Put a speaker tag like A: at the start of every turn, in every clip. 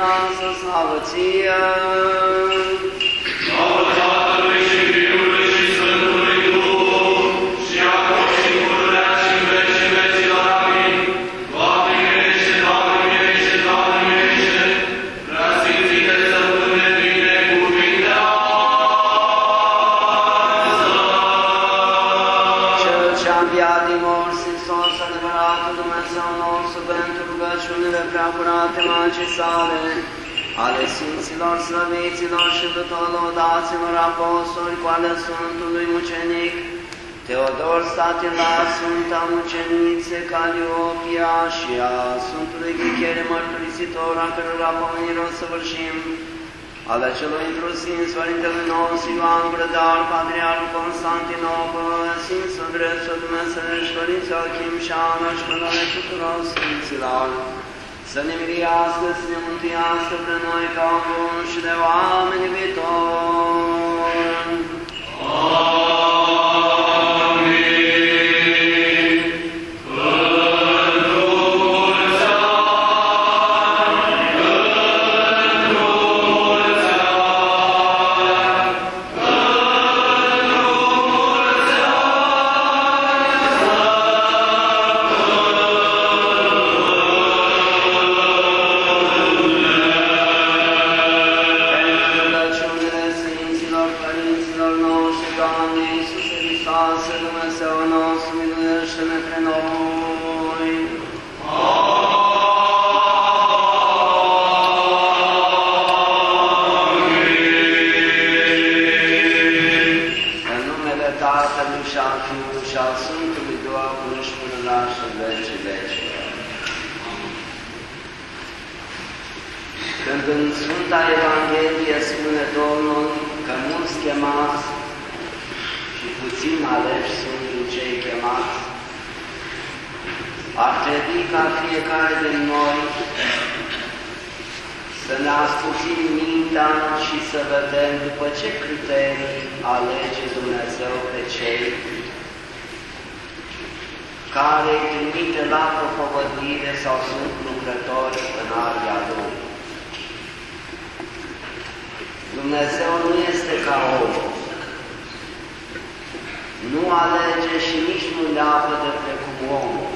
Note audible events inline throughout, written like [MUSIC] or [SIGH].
A: noastră, slavă curate magii sale, ale Sfinților, Slăviților și tuturor lăudaților apostoli cu ale Sfântului Mucenic, Teodor Statilar, Sfânta Mucenițe, Caliopia și a Sfântului Ghichere Mărturisitor, a cărora pomenire o săvârșim, ale celor intrusiv Sfărintele nostru Ioan Grădar, Patriarhul Constantinopol, Sfințul Dresul Dumnezeu și Părinții Achim și Ana și până tuturor Sfinților, să ne miriască, să ne mântuiască pre noi ca bun și de oameni viitori. Să ne ascultim mintea și să vedem după ce criterii alege Dumnezeu pe cei care îi trimite la propovădire sau sunt lucrători în aria Lui. Dumnezeu nu este ca om. Nu alege și nici nu leapă de precum omul.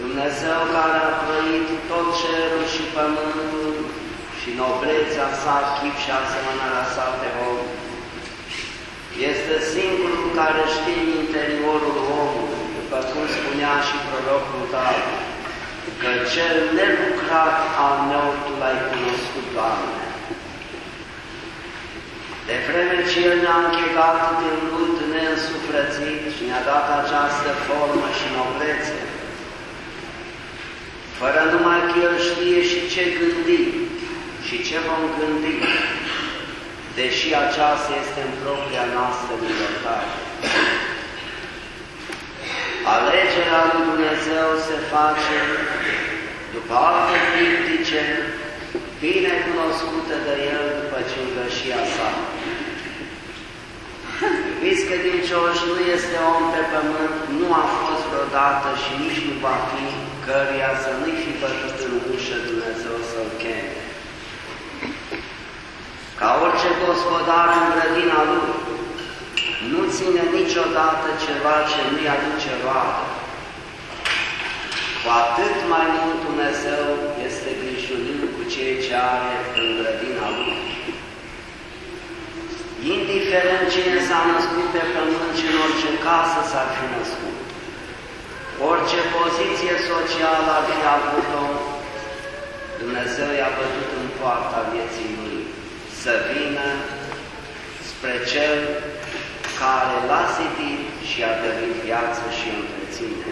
A: Dumnezeu care a trăit tot cerul și pământul și noblețea sa, chip și asemănarea sa pe om, este singurul care știe interiorul omului, după cum spunea și prorocul tău, că cel nelucrat al meu Tu l-ai cunoscut, Doamne. De vreme ce El ne-a închegat din mult neînsufrățit și ne-a dat această formă și noblețe, fără numai că El știe și ce gândim și ce vom gândi, deși aceasta este în propria noastră libertate. Alegerea lui Dumnezeu se face după alte critice, bine cunoscută de El după ciugășia sa. Iubiți credincioși, nu este om pe pământ, nu a fost vreodată și nici nu va fi, căruia să nu-i fi bătut în ușă Dumnezeu să-l cheme. Ca orice gospodar în grădina lui, nu ține niciodată ceva ce nu-i aduce roadă. Cu atât mai mult Dumnezeu este grijuliu cu ceea ce are în grădina lui. Indiferent cine s-a născut pe pământ și în orice casă s-ar fi născut, orice poziție socială ar fi avut-o, Dumnezeu i-a bătut în poarta vieții lui să vină spre Cel care l-a zidit și a dăruit viață și o întreține.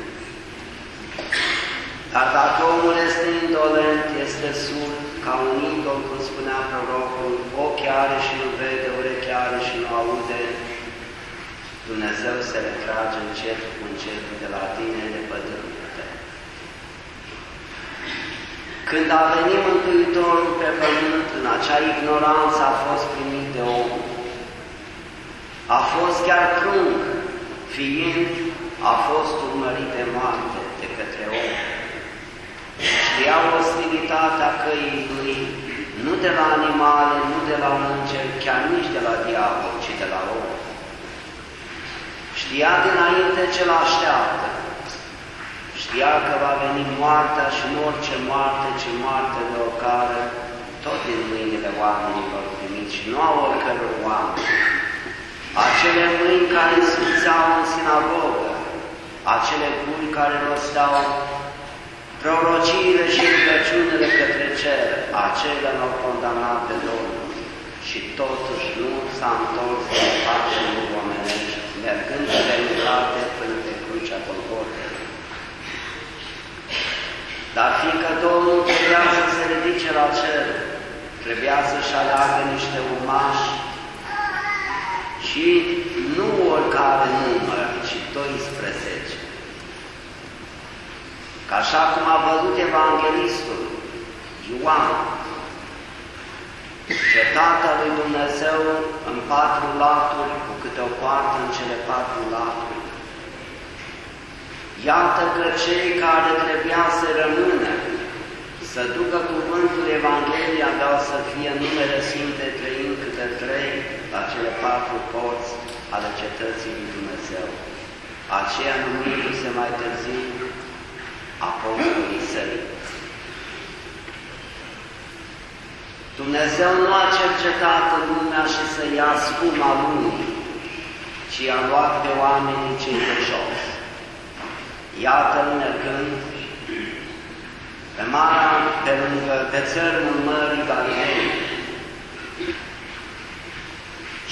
A: Dar dacă omul este indolent, este surd, ca un idol, cum spunea prorocul, ochi are și nu vede, urechi are și nu aude, Dumnezeu se retrage încet cu încet de la tine de pădându-te. Când a venit Mântuitorul pe pământ, în acea ignoranță a fost primit de om. A fost chiar prunc, fiind, a fost urmărit de moarte de către om. Știau ostilitatea autoritatea căii lui, nu de la animale, nu de la un înger, chiar nici de la diavol, ci de la om. Știa dinainte ce l-așteaptă. Știa că va veni moartea și nu orice moarte, ci moarte de o care tot din mâinile oamenilor primiți și nu a oricăror oameni. Acele mâini care sfințeau în sinagogă, acele guri care rosteau prorociile și rugăciunile către cer, acelea l-au condamnat pe Domnul și totuși nu s-a întors de pașii omenești, mergând pe realitate până pe crucea Golgotei. Dar fiindcă Domnul trebuia să se ridice la cer, trebuia să-și aleagă niște umași și nu oricare număr, ci 12. Că așa cum a văzut evanghelistul Ioan, cetatea lui Dumnezeu în patru laturi, cu câte o poartă în cele patru laturi. Iată că cei care trebuia să rămână, să ducă cuvântul Evangheliei, aveau să fie numele Sfinte trăind câte trei la cele patru porți ale cetății lui Dumnezeu. Aceea numindu-se mai târziu apostolii săi. Dumnezeu nu a cercetat în lumea și să ia scuma lumii, ci a luat pe oamenii cei de jos. Iată mergând pe marea, pe lângă, pe țărmul Mării Galilei.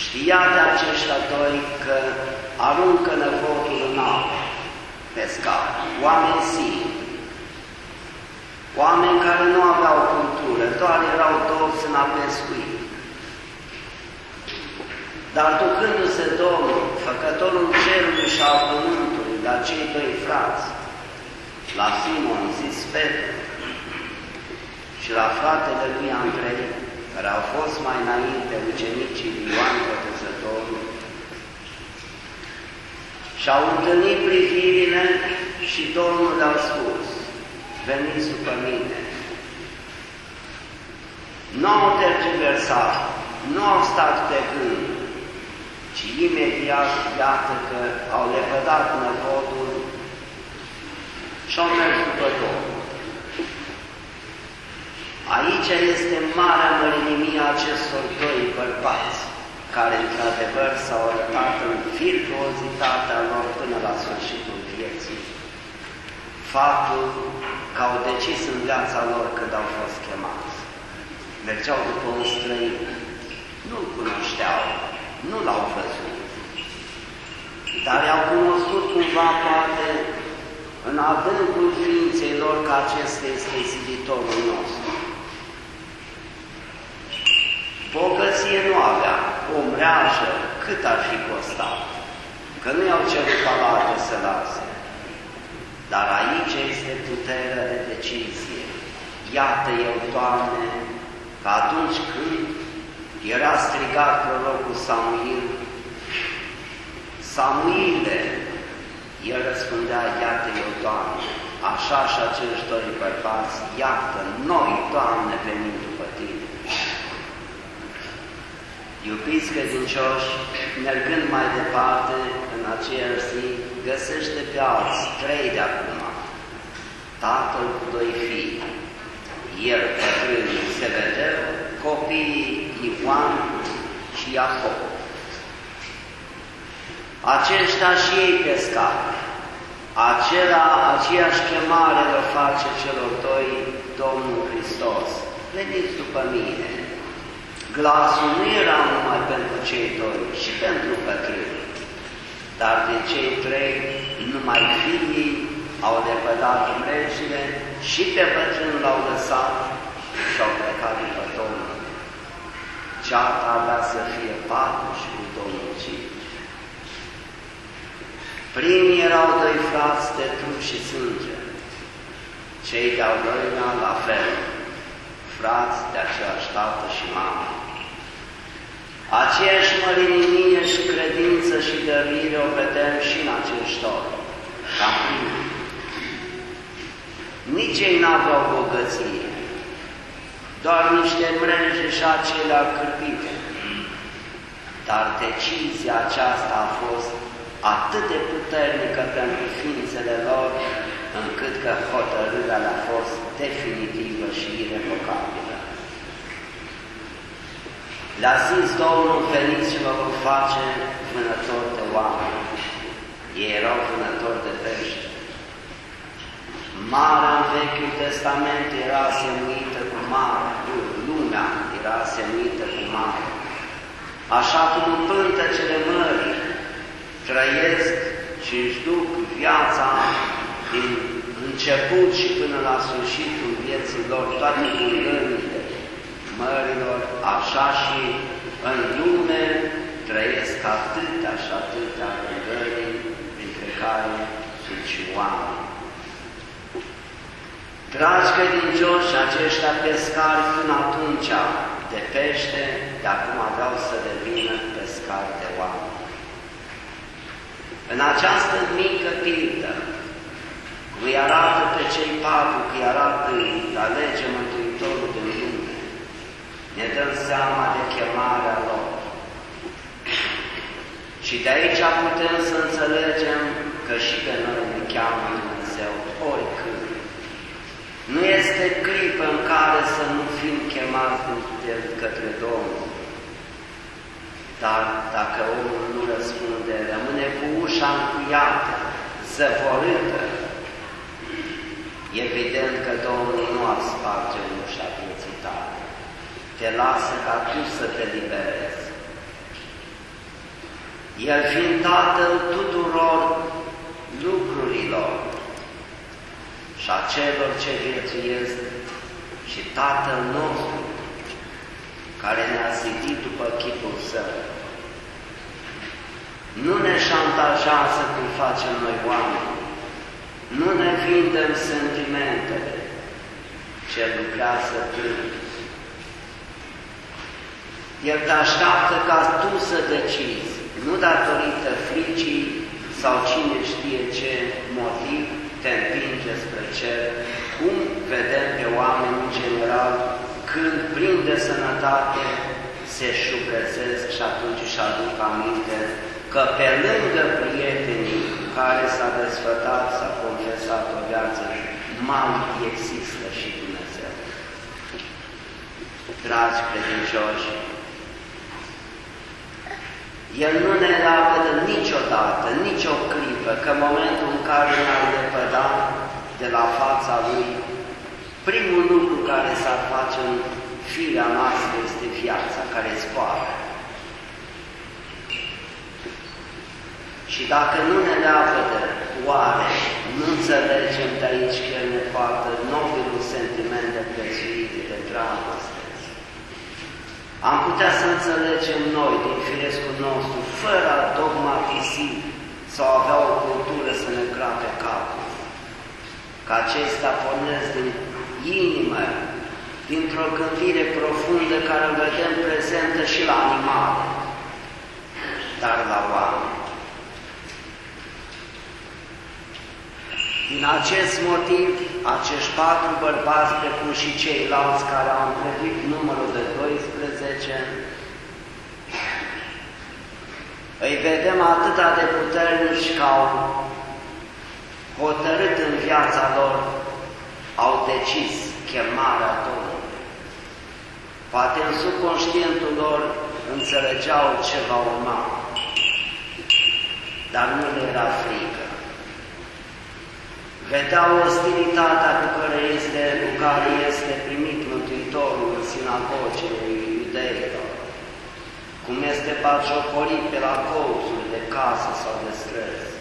A: Știa de aceștia doi că aruncă năvodul în apă, pescar, oameni sii, oameni care nu aveau cultură, doar erau dorți în a pescui. Dar ducându-se Domnul, făcătorul cerului și al pământului, la cei doi frați, la Simon, zis Petru, și la fratele lui Andrei, care au fost mai înainte ucenicii Ioan Botezătorul, și-au întâlnit privirile și Domnul le-a spus, veniți după mine. Nu au tergiversat, nu au stat pe gând, ci imediat, iată că au lepădat năvodul și au mers după Domnul. Aici este marea mărinimie acestor doi bărbați, care într-adevăr s-au arătat în virtuozitatea lor până la sfârșitul vieții. Faptul că au decis în viața lor când au fost chemați. Mergeau după un străin, nu-l cunoșteau, nu l-au văzut, dar i-au cunoscut cumva poate în adâncul ființei lor că acesta este ziditorul nostru. Bogăție nu avea, o mreajă, cât ar fi costat, că nu i-au cerut palate să lase. Dar aici este puterea de decizie. Iată eu, Doamne, că atunci când era strigat prorocul Samuil, Samuile, el răspundea, iată eu, Doamne, așa și acești doi bărbați, iată, noi, Doamne, venim după Tine. Iubiți credincioși, mergând mai departe în aceeași zi, găsește pe alți, trei de acum, tatăl cu doi fii, el bătrân Zebedeu, copiii Ioan și Iacob. Aceștia și ei pescari. Acela, aceeași chemare le face celor doi Domnul Hristos. Veniți după mine, Glasul nu era numai pentru cei doi, și pentru bătrâni, dar de cei trei, numai fiii au lepădat mrejile și pe bătrân l-au lăsat și au plecat după Domnul. Ceata avea să fie patru și cu Domnul cinci. Primii erau doi frați de trup și sânge, cei de-al doilea la fel, frați de aceeași tată și mamă. Aceeași mărinimie și credință și dăruire o vedem și în acești ori, ca primii. Nici ei n-aveau bogăție, doar niște mreje și acelea cârpite. Dar decizia aceasta a fost atât de puternică pentru ființele lor, încât că hotărârea a fost definitivă și irrevocabilă. Le-a zis Domnul, veniți și vă vom face vânători de oameni. Ei erau vânători de pește. Marea în Vechiul Testament era semnită cu mare, lumea era semnită cu mare. Așa cum în pântecele mării trăiesc și își duc viața din început și până la sfârșitul vieții lor, toate gândările mărilor, așa și în lume trăiesc atâtea și atâtea gândări, printre care sunt și oameni. Dragi credincioși, aceștia pescari până atunci de pește, de acum vreau să devină pescari de oameni. În această mică pildă, îi arată pe cei patru, că îi arată, îi alege Mântuitorul din lume. Ne dăm seama de chemarea lor. Și de aici putem să înțelegem că și pe noi ne cheamă Dumnezeu oricând. Nu este clipă în care să nu fim chemați de către Domnul. Dar dacă omul nu răspunde, rămâne cu ușa încuiată, zăvorâtă, evident că Domnul nu ar sparge ușa vieții tale. Te lasă ca tu să te liberezi. El fiind Tatăl tuturor lucrurilor și a celor ce viețuiesc și Tatăl nostru, care ne-a zidit după chipul Său. Nu ne șantajează cum facem noi oameni, nu ne vindem sentimentele ce lucrează plâns. El te așteaptă ca tu să decizi, nu datorită fricii sau cine știe ce motiv te împinge spre cer, cum vedem pe oameni în general când plin de sănătate se șubrezesc și atunci își aduc aminte că pe lângă prietenii care s-a desfătat, s-a confesat o viață, mai există și Dumnezeu. Dragi credincioși, El nu ne lapădă niciodată, nicio clipă, că în momentul în care ne-ar lepăda de la fața Lui, primul lucru care s-ar face în firea noastră este viața care zboară. Și dacă nu ne leapădă, oare nu înțelegem de aici că El ne poartă nobilul sentiment de prețuire, de dragoste? Am putea să înțelegem noi, din firescul nostru, fără a dogmatisi sau avea o cultură să ne crape capul, că acesta pornesc din inimă, dintr-o gândire profundă care o vedem prezentă și la animale, dar la oameni. Din acest motiv, acești patru bărbați, precum și ceilalți care au împlinit numărul de 12, îi vedem atât de puternici că au hotărât în viața lor, au decis chemarea Domnului. Poate în subconștientul lor înțelegeau ce va urma, dar nu le era frică vedeau ostilitatea cu care este, cu care este primit Mântuitorul în sinagogile iudeilor, cum este bagiocorit pe la colțuri de casă sau de străzi.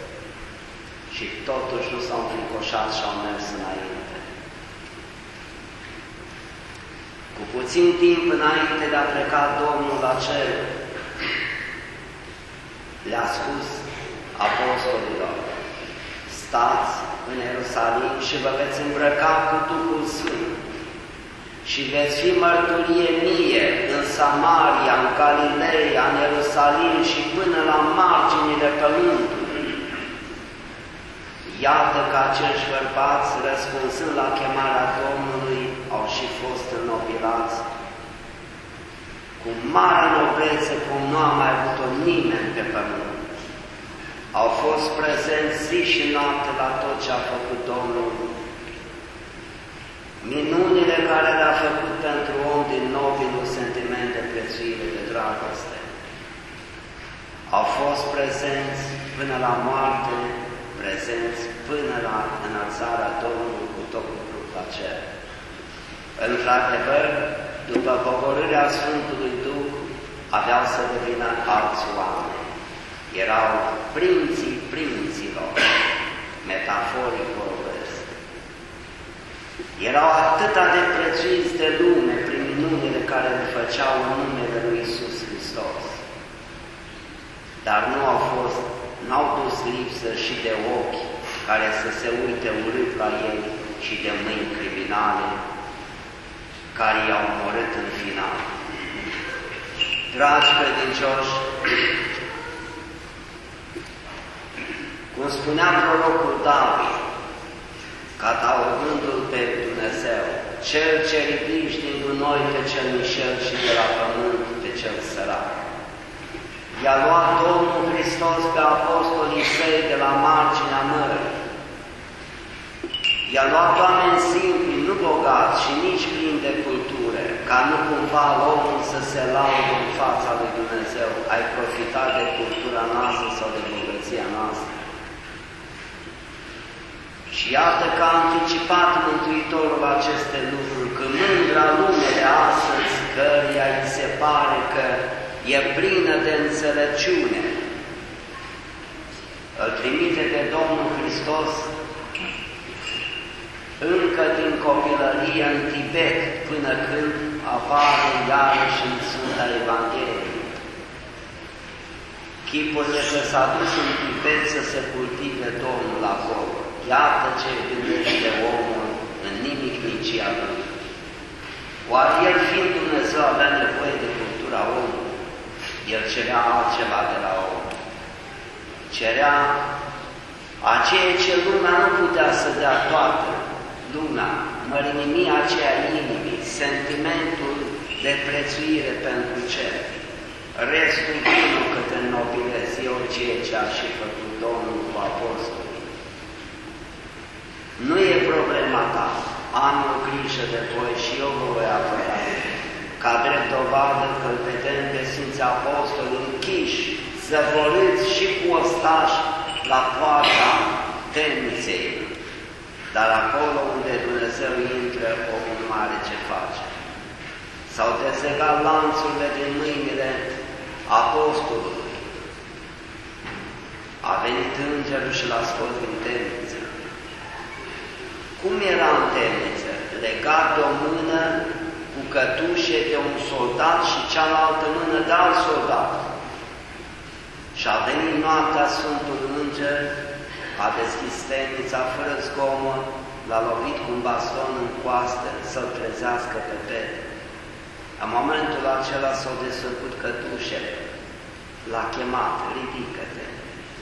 A: Și totuși nu s-au înfricoșat și au mers înainte. Cu puțin timp înainte de a pleca Domnul la cer, le-a spus apostolilor, stați în Ierusalim și vă veți îmbrăca cu Duhul Sfânt și veți fi mărturie mie în Samaria, în Galileea, în Ierusalim și până la marginile pământului. Iată că acești bărbați, răspunsând la chemarea Domnului, au și fost înnobilați mare noblețe cum nu a mai avut-o nimeni pe pământ. Au fost prezenți zi și noapte la tot ce a făcut Domnul. Minunile care le-a făcut pentru om din nobilul sentiment de prețuire, de dragoste. Au fost prezenți până la moarte, prezenți până la înălțarea Domnului cu tot cu la cer. Într-adevăr, după pogorârea Sfântului Duh, aveau să devină alți oameni. Erau prinții prinților, metaforic vorbesc. Erau atâta de prețuiți de lume prin minunile care le făceau în numele Lui Isus Hristos. Dar nu au fost, n-au dus lipsă și de ochi care să se uite urât la ei și de mâini criminale care i-au omorât în final. Dragi credincioși, cum spunea prorocul David, catalogându-l pe Dumnezeu, cel ce ridici din noi pe cel mișel și de la pământ pe cel sărac. I-a luat Domnul Hristos pe apostolii săi de la marginea mării, I-a luat oameni simpli, nu bogați și nici plini de cultură, ca nu cumva omul să se laude în fața lui Dumnezeu. Ai profitat de cultura noastră sau de bogăția noastră. Și iată că a anticipat Mântuitorul aceste lucruri, că mândra lume de astăzi, căreia îi se pare că e plină de înțelepciune, îl trimite de Domnul Hristos încă din copilărie în Tibet, până când apare iarăși în Sfânta Evanghelie. Chipul de că s-a dus în Tibet să se cultive Domnul acolo. Iată ce gândește omul în nimic nici lui. Oare el fiind Dumnezeu avea nevoie de cultura omului? El cerea altceva de la om. Cerea aceea ce lumea nu putea să dea toată, luna, mărinimia aceea inimii, sentimentul de prețuire pentru cer. Restul nu cât înnobilezi eu ceea ce a și făcut Domnul cu apostolii. Nu e problema ta, am o grijă de voi și eu vă voi apăra. Ca drept dovadă că îl vedem pe Sfinții Apostoli închiși, zăvorâți și cu ostași la poarta temniței, dar acolo unde Dumnezeu intră, omul nu are ce face. S-au dezegat lanțurile din mâinile apostolului. A venit îngerul și l-a scos din temniță. Cum era în temniță? Legat de o mână cu cătușe de un soldat și cealaltă mână de alt soldat. Și a venit noaptea Sfântul Înger a deschis temnița fără zgomot, l-a lovit cu un baston în coastă să-l trezească pe Petru. În momentul acela s-au desfăcut cătușele, l-a chemat, ridică-te,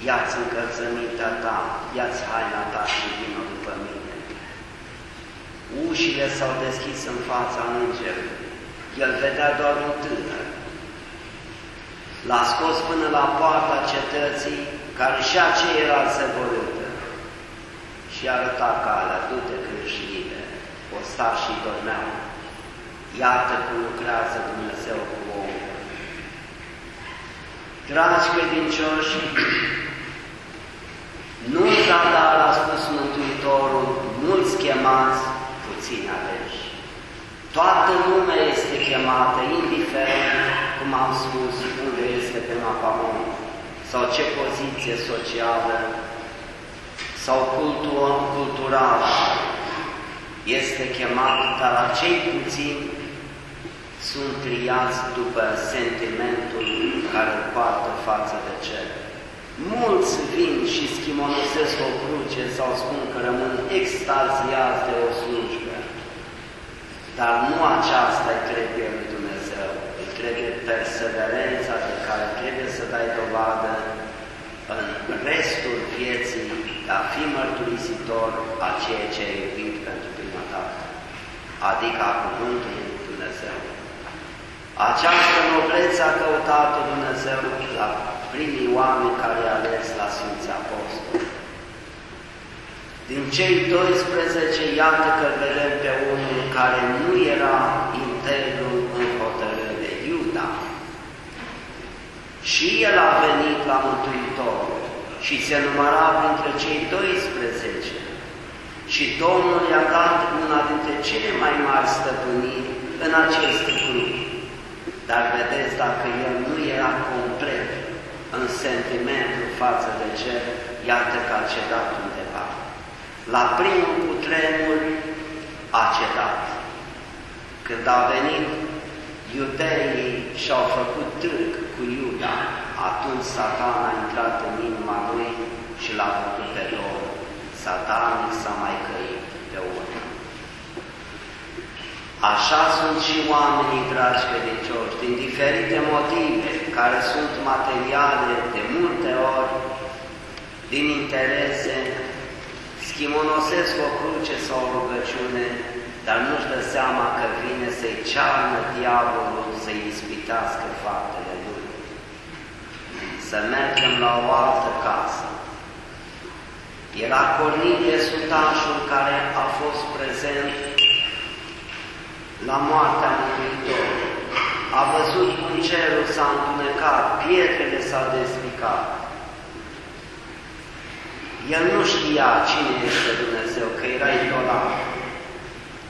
A: ia-ți încălțămintea ta, ia-ți haina ta și vină după mine. Ușile s-au deschis în fața îngerului, el vedea doar un tânăr. L-a scos până la poarta cetății, care și aceea era zăvorâtă și arăta calea, du-te cârșile, ostașii dormeau. Iată cum lucrează Dumnezeu cu omul. Dragi credincioși, nu zadar a spus Mântuitorul, mulți chemați, puțini aleși. Toată lumea este chemată, indiferent, cum am spus, unde este pe mapamont sau ce poziție socială sau culturală este chemat, dar acei puțini sunt triați după sentimentul care îl poartă față de cer. Mulți vin și schimonosesc o cruce sau spun că rămân extaziați de o slujbă, dar nu aceasta îi trebuie lui Dumnezeu, îi trebuie perseverența de care trebuie să dai dovadă în restul vieții a fi mărturisitor a ceea ce ai iubit pentru prima dată, adică a Cuvântului Dumnezeu. Această noblețe a căutat-o Dumnezeu la primii oameni care i-a ales la Sfinții Apostoli. Din cei 12, iată că vedem pe unul care nu era integru în hotărâre, Iuda. Și el a venit la Mântuitor și se număra printre cei 12. Și Domnul i-a dat una dintre cele mai mari stăpâniri în acest grup. Dar vedeți, dacă el nu era complet în sentimentul față de cer, iată că a cedat undeva. La primul cutremur a cedat. Când au venit iudeii și-au făcut târg cu Iuda, atunci Satan a intrat în inima lui și l-a făcut pe Domnul. Satanic s-a mai căit pe urmă. Așa sunt și oamenii, dragi credincioși, din diferite motive, care sunt materiale de multe ori, din interese, schimonosesc o cruce sau o rugăciune, dar nu-și dă seama că vine să-i cearnă diavolul să-i ispitească faptele lui. Să mergem la o altă casă. Era Cornilie Sutașul care a fost prezent la moartea Mântuitorului. A văzut cum cerul s-a întunecat, pietrele s-au dezvicat. El nu știa cine este Dumnezeu, că era idolat,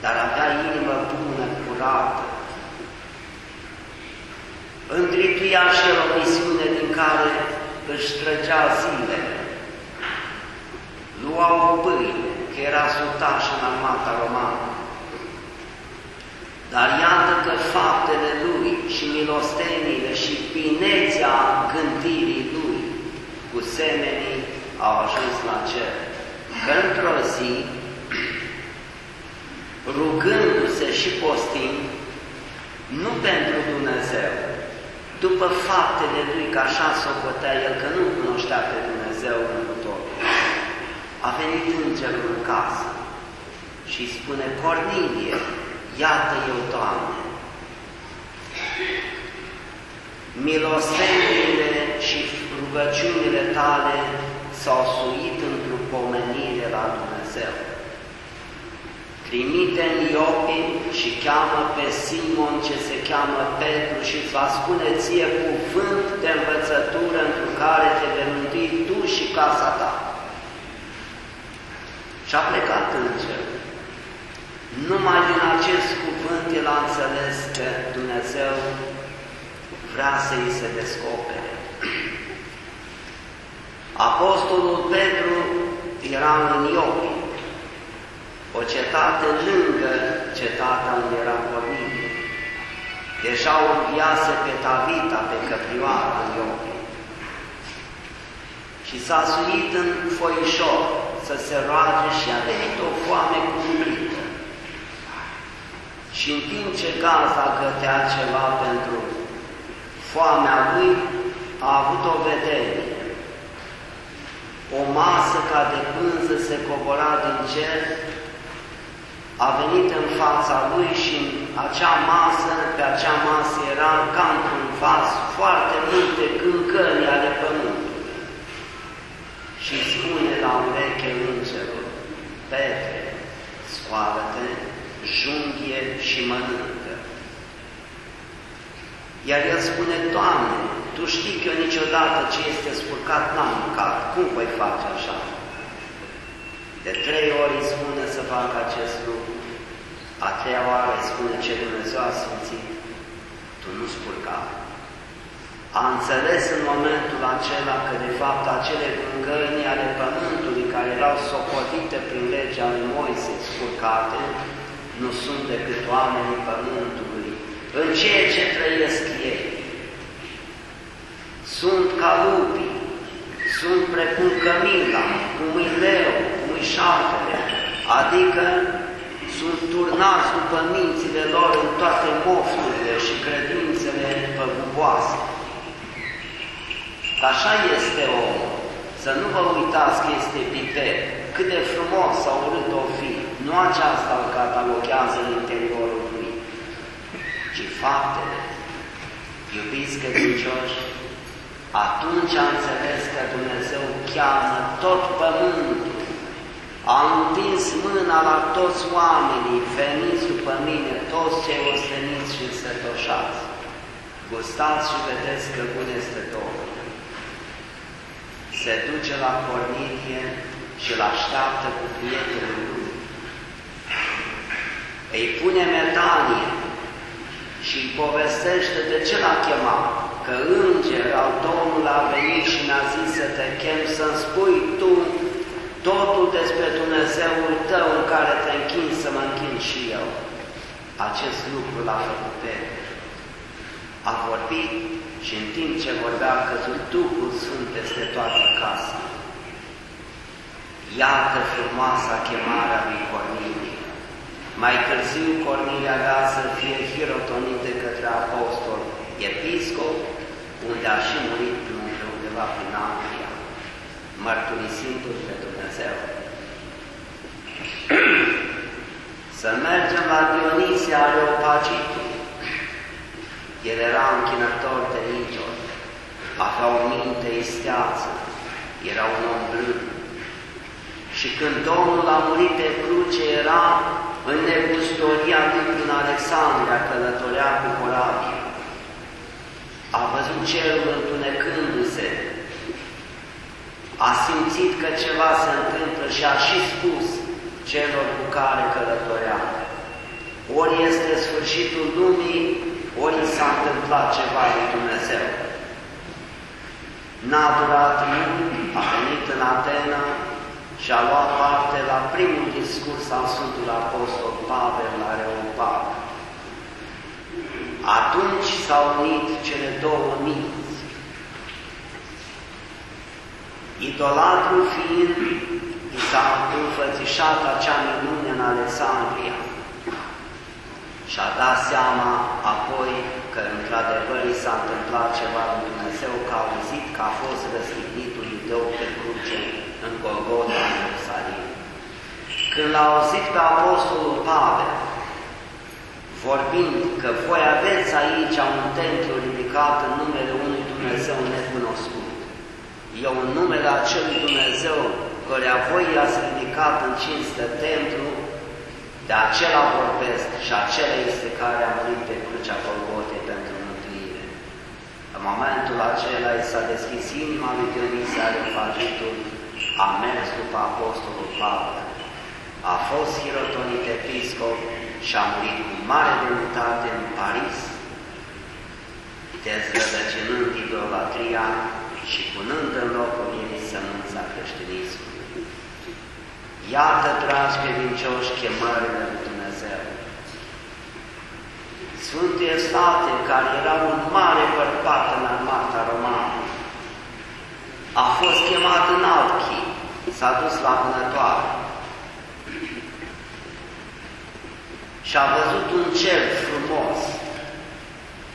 A: dar avea inimă bună, curată. Îndrituia și el o misiune din care își trăgea zilele. Luau pâine, că era sutaș în armata romană. Dar iată că faptele lui și milostenile și binețea gândirii lui cu semenii au ajuns la cer. Că într-o zi, rugându-se și postind, nu pentru Dumnezeu, după faptele lui, că așa socotea el, că nu cunoștea pe Dumnezeu în tot, a venit îngerul în casă și îi spune, Cornilie, iată eu, Doamne, milosteniile și rugăciunile tale s-au suit într-o pomenire la Dumnezeu. Trimite în Iopi și cheamă pe Simon ce se cheamă Petru și îți va spune ție cuvânt de învățătură într care te vei mântui tu și casa ta. Și a plecat îngerul. Numai din acest cuvânt el a înțeles că Dumnezeu vrea să îi se descopere. Apostolul Petru era în Iopi, o cetate lângă cetatea unde era Cornilie. Deja o înviase pe Tavita, pe căprioara în Iopi. Și s-a suit în foișor să se roage și a venit o foame cumplită. Și în timp ce gazda gătea ceva pentru foamea lui, a avut o vedere. O masă ca de pânză se cobora din cer, a venit în fața lui și în acea masă, pe acea masă era ca într-un vas foarte multe câncări ale pământului. Și spune la ureche îngerul, Petre, scoală-te, junghie și mănâncă. Iar el spune, Doamne, Tu știi că eu niciodată ce este spurcat n-am mâncat, cum voi face așa? De trei ori îi spune să facă acest lucru, a treia oară îi spune ce Dumnezeu a simțit, tu nu spurca. A înțeles în momentul acela că de fapt acele gângăini ale pământului care erau socotite prin legea lui Moise spurcate, nu sunt decât oamenii pământului, în ceea ce trăiesc ei. Sunt ca lupii, sunt precum cămila, cum e leu, cum e șarpele, adică sunt turnați după mințile lor în toate mofturile și credințele păguboase. Că așa este omul. Să nu vă uitați că este pipet, cât de frumos sau urât o fi, nu aceasta îl catalochează în interiorul lui, ci faptele. Iubiți credincioși, atunci a înțeles că Dumnezeu cheamă tot pământul, a întins mâna la toți oamenii, veniți după mine, toți cei osteniți și însătoșați. Gustați și vedeți că bun este Domnul. Se duce la Cornilie și îl așteaptă cu prietenul lui. Îi pune metanie și îi povestește de ce l-a chemat, că înger al Domnului a venit și mi-a zis să te chem să-mi spui tu totul despre Dumnezeul tău în care te închin să mă închin și eu. Acest lucru l-a făcut pe A vorbit și în timp ce vorbea a căzut Duhul Sfânt peste toată casa. Iată frumoasa chemarea lui Cornilie. Mai târziu Cornilie avea să fie hirotonit de către apostol, episcop, unde a și murit undeva prin Anglia, mărturisindu-l pe Dumnezeu. [CLEARS THROAT] Să mergem la Dionisia Areopagitului. El era închinător de idol, avea o minte isteață, era un om blând. Și când Domnul a murit pe cruce, era în negustoria lui în Alexandria, călătorea cu corabia. A văzut cerul întunecându-se, a simțit că ceva se întâmplă și a și spus celor cu care călătorea. Ori este sfârșitul lumii, ori s-a întâmplat ceva lui Dumnezeu. N-a durat mult, a venit în Atena și a luat parte la primul discurs al Sfântului Apostol Pavel la Reopag. Atunci s-au unit cele două minți. Idolatru fiind, i s-a înfățișat acea minune în Alexandria și-a dat seama apoi că într-adevăr i s-a întâmplat ceva lui Dumnezeu, că a auzit că a fost răstignitul iudeu pe cruce în Golgota, în Ierusalim. Când l-a auzit pe Apostolul Pavel, vorbind că voi aveți aici un templu ridicat în numele unui Dumnezeu necunoscut, eu în numele acelui Dumnezeu care voi i-ați ridicat în cinstă templu, de acela vorbesc și acela este care a murit pe crucea Golgotei pentru mântuire. În momentul acela i s-a deschis inima lui Dionisia Areopagitul, a mers după Apostolul Pavel, a fost hirotonit episcop și a murit cu mare demnitate în Paris, dezrădăcinând idolatria și punând în locul ei sămânța creștinismului. Iată, dragi credincioși, chemările lui Dumnezeu. Sfântul Estate, care era un mare bărbat în armata romană, a fost chemat în alt chip, s-a dus la vânătoare și a văzut un cer frumos,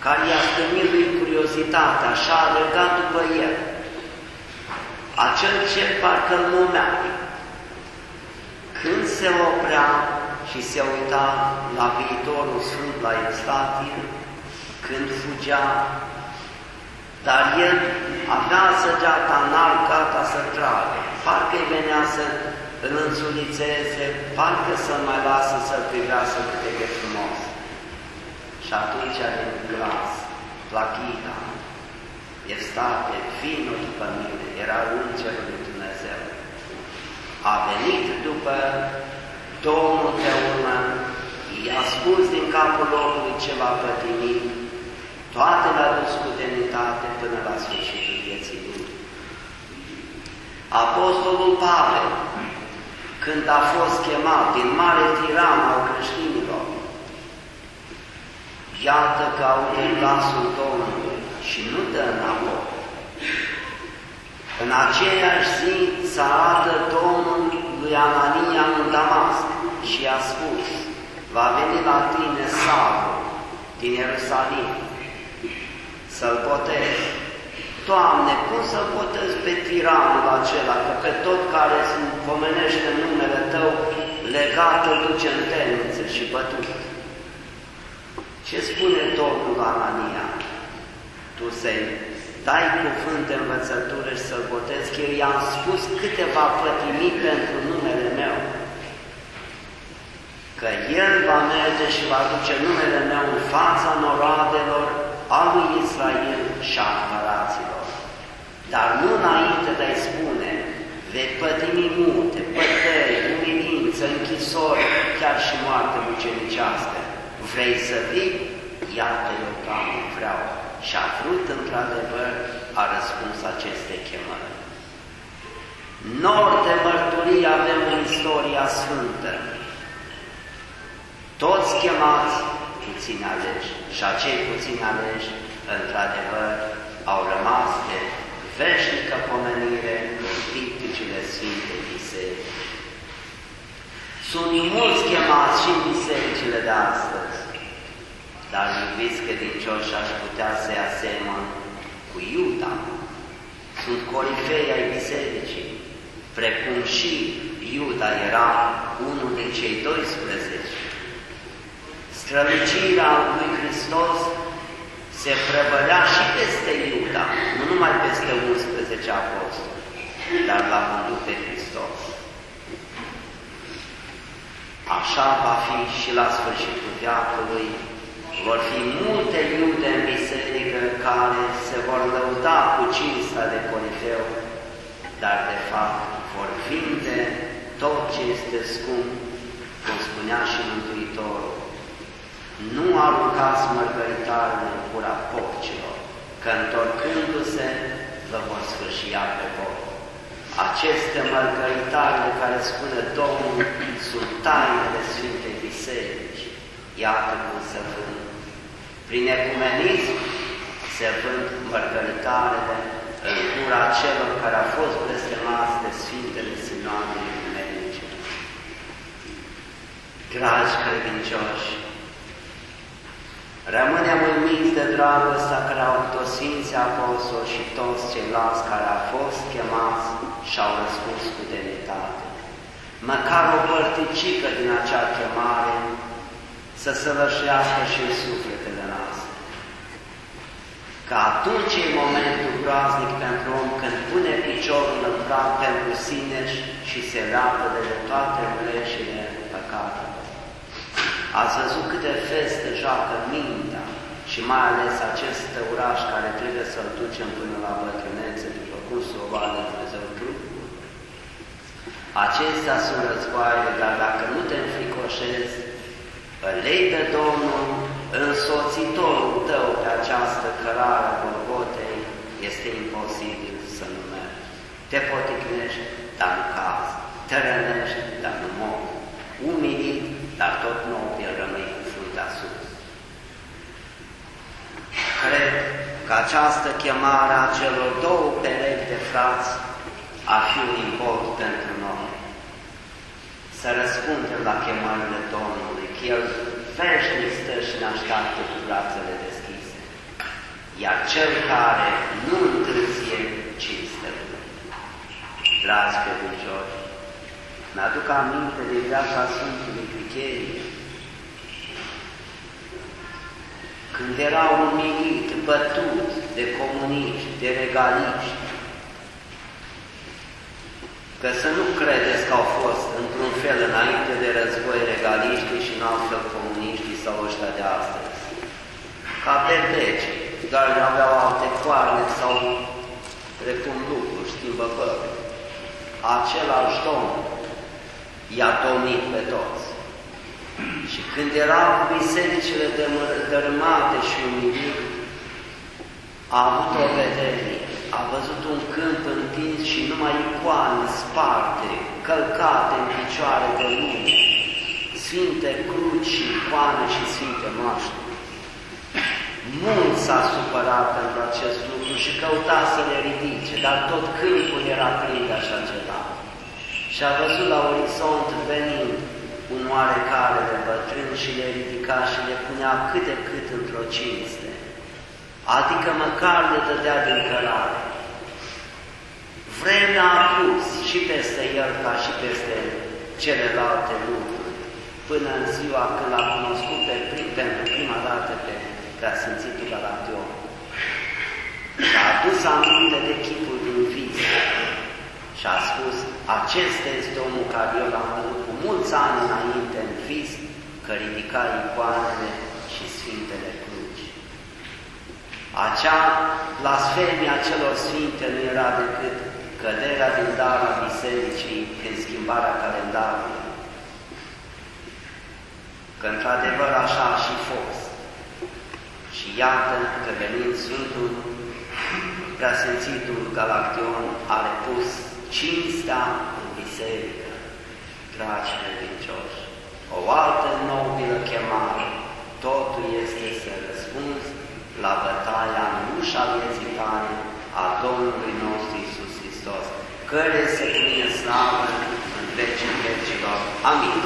A: care i-a stârnit lui curiozitatea și a alergat după el. Acel cer parcă-l numea, când se oprea și se uita la viitorul Sfânt la Eustatie, când fugea, dar el avea săgeata înalt gata să tragă, parcă îi venea să îl înțulițeze, parcă să mai lasă să privească cât de frumos. Și atunci din glas, plachina, Evstate, vinul după mine, era îngerul lui Dumnezeu a venit după Domnul pe urmă, i-a spus din capul locului ce va pătimi, toate le-a dus cu demnitate până la sfârșitul vieții lui. Apostolul Pavel, când a fost chemat din mare tiran al creștinilor, iată că aude glasul Domnului și nu dă înapoi. În aceeași zi să arată Domnul lui Anania în Damasc și a spus, va veni la tine Saul din Ierusalim să-l botezi. Doamne, cum să botezi pe tiranul acela, că pe tot care se pomenește numele Tău, legat îl duce în temniță și bătut? Ce spune Domnul Anania? tu să-i dai cuvânt de învățătură și să-l botezi, că eu i-am spus câteva pătimi pentru numele meu, că el va merge și va duce numele meu în fața noroadelor a lui Israel și a împăraților. Dar nu înainte de a-i spune, vei pătimi multe, pătări, umilință, închisori, chiar și moarte mucenicească. Vrei să vii? Iată eu cam vreau. Și a vrut, într-adevăr, a răspuns aceste chemări. Nor de mărturii avem în istoria sfântă. Toți chemați, puțini aleși, și acei puțini aleși, într-adevăr, au rămas de veșnică pomenire în picticile Sfintei Biserici. Sunt mulți chemați și în bisericile de astăzi, dar iubiți credincioși aș putea să-i asemăn cu Iuda. Sunt corifei ai bisericii, precum și Iuda era unul din cei 12. Strălucirea lui Hristos se prevălea și peste Iuda, nu numai peste 11 apostoli, dar l-a vândut pe Hristos. Așa va fi și la sfârșitul viacului, vor fi multe iude în biserică care se vor lăuda cu cinsta de Corifeu, dar de fapt vor vinde tot ce este scump, cum spunea și Mântuitorul. Nu aruncați mărgăritarele în cura porcilor, că întorcându-se vă vor sfârși pe foc. Aceste mărgăritare care spune Domnul sunt tainele Sfintei Biserici. Iată cum se vând. Prin ecumenism se vând mărgăritarele în cura celor care au fost blestemați de Sfintele Sinoane Ecumenice. Dragi credincioși, Rămânem uimiți de dragostea care au avut-o Sfinții Apostoli și toți ceilalți care au fost chemați și au răspuns cu demnitate. Măcar o părticică din acea chemare să săvârșească și în sufletele noastre. Că atunci e momentul groaznic pentru om când pune piciorul în prag pentru sine și se leapă de toate greșile păcatelor. Ați văzut câte feste joacă mintea și mai ales acest oraș care trebuie să-l ducem până la bătrânețe, după cum să o vadă Dumnezeu trupul. Acestea sunt războaie, dar dacă nu te înfricoșezi, îl lei pe Domnul, însoțitorul tău pe această cărare a Golgotei, este imposibil să nu mergi. Te poticnești, dar nu cazi. Te rănești, dar nu mori. Umilit, dar tot nobil rămâi cu fruntea sus. Cred că această chemare a celor două perechi de frați ar fi un import pentru noi. Să răspundem la chemările Domnului, că El veșnic stă și ne așteaptă cu brațele deschise. Iar cel care nu întârzie, cinste Dragi credincioși, mi-aduc aminte de viața Sfântului Cricherii, când era umilit, bătut de comuniști, de regaliști, că să nu credeți că au fost într-un fel înainte de război regaliști și în altfel comuniștii sau ăștia de astăzi. Ca berbeci, dar aveau alte coarne sau precum lucruri, schimbă părul. Același Domn i-a domnit pe toți. Și când erau bisericile dărâmate și umilite, a avut o vedere, a văzut un câmp întins și numai icoane sparte, călcate în picioare de lume, sfinte cruci, icoane și sfinte moaște. Mult s-a supărat pentru acest lucru și căuta să le ridice, dar tot câmpul era plin de așa ceva și a văzut la orizont venind un oarecare de bătrân și le ridica și le punea cât de cât într-o cinste, adică măcar le dădea din cărare. Vremea a pus și peste el ca și peste celelalte lucruri, până în ziua când l-a cunoscut pe prim, pentru prima dată pe preasfințitul Galation. adus aminte de chipul din vis și a spus, acesta este omul care eu l-am văzut cu mulți ani înainte în vis, că ridica icoanele și Sfintele Cruci. Acea blasfemia celor Sfinte nu era decât căderea din darul bisericii prin schimbarea calendarului. Că într-adevăr așa a și fost. Și iată că venind Sfântul Preasfințitul Galaction a repus cinstea în biserică, dragi credincioși, o altă nobilă chemare, totul este să răspunzi la bătaia în ușa vieții tale a Domnului nostru Isus Hristos, care se pune slavă în vecii vecilor. Amin.